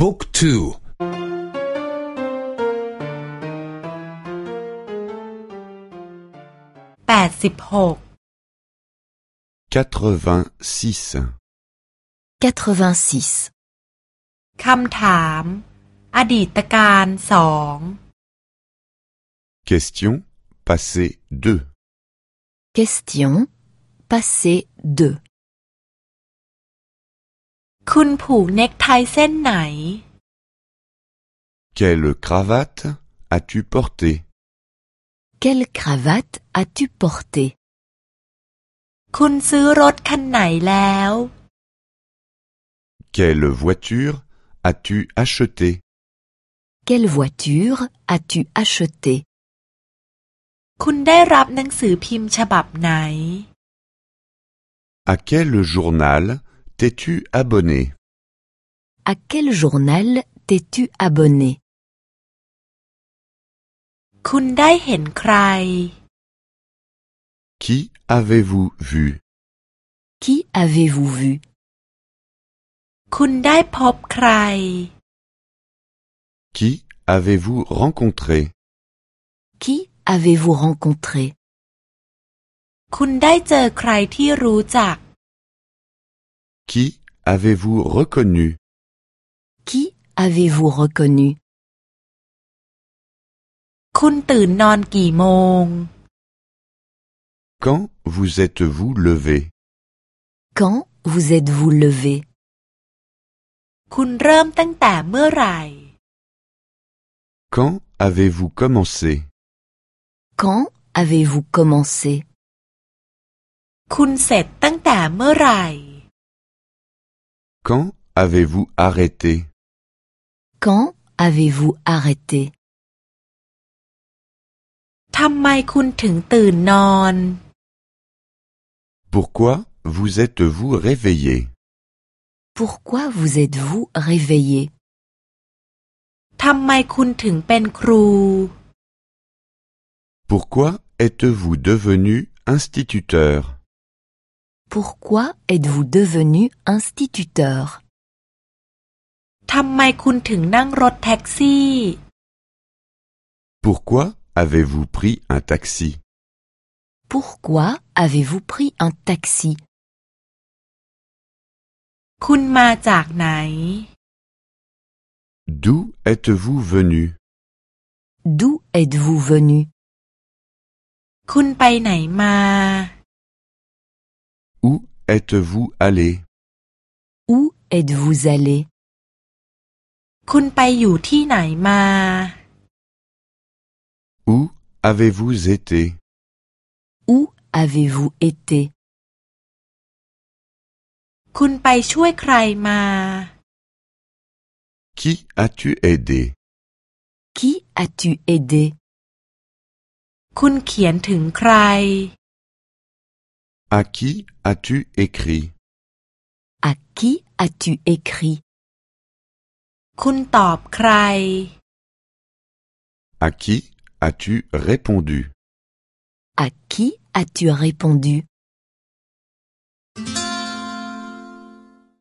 บุ๊กทู แปดสิบหก 86. 86. คำถาม อดีตการสอง Question passé 2. Question. Passé 2. คุณผูกเน็กไทเส้นไหน Quelle cravate as-tu porté Quelle cravate as-tu porté คุณซื้อรถคันไหนแล้ว Quelle voiture as-tu acheté Quelle voiture as-tu acheté คุณได้รับหนังสือพิมพ์ฉบับไหน À quel journal t'es-tu abonné À quel journal t'es-tu abonné คุณได้เห็นใคร Qui avez-vous vu Qui avez-vous vu คุณได้พบใคร Qui avez-vous rencontré Qui avez-vous rencontré คุณได้เจอใครที่รู้จัก Qui avez-vous reconnu Qui avez-vous reconnu คุณตื่นนอนกี่โมง Quand vous êtes-vous levé Quand vous êtes-vous levé คุณเริ่มตั้งแต่เมื่อไหร่ Quand avez-vous commencé Quand avez-vous commencé คุณเสร็จตั้งแต่เมื่อไหร่ quand avez-vous arrêté? Quand avez-vous arrêté? Pourquoi vous êtes-vous réveillé? Pourquoi vous êtes-vous réveillé? Pourquoi êtes-vous devenu instituteur? Pourquoi êtes-vous devenu instituteur? Pourquoi avez-vous pris un taxi? Pourquoi avez-vous pris un taxi? D'où êtes-vous venu? D'où êtes-vous venu? Où êtes-vous allé Où êtes-vous allé คุณไปอยู่ที่ไหนมา Où avez-vous été Où avez-vous été คุณไปช่วยใครมา Qui as-tu aidé Qui as-tu aidé คุณเขียนถึงใคร À qui as-tu écrit À qui as-tu écrit คุณตอบใคร À qui as-tu répondu À qui as-tu répondu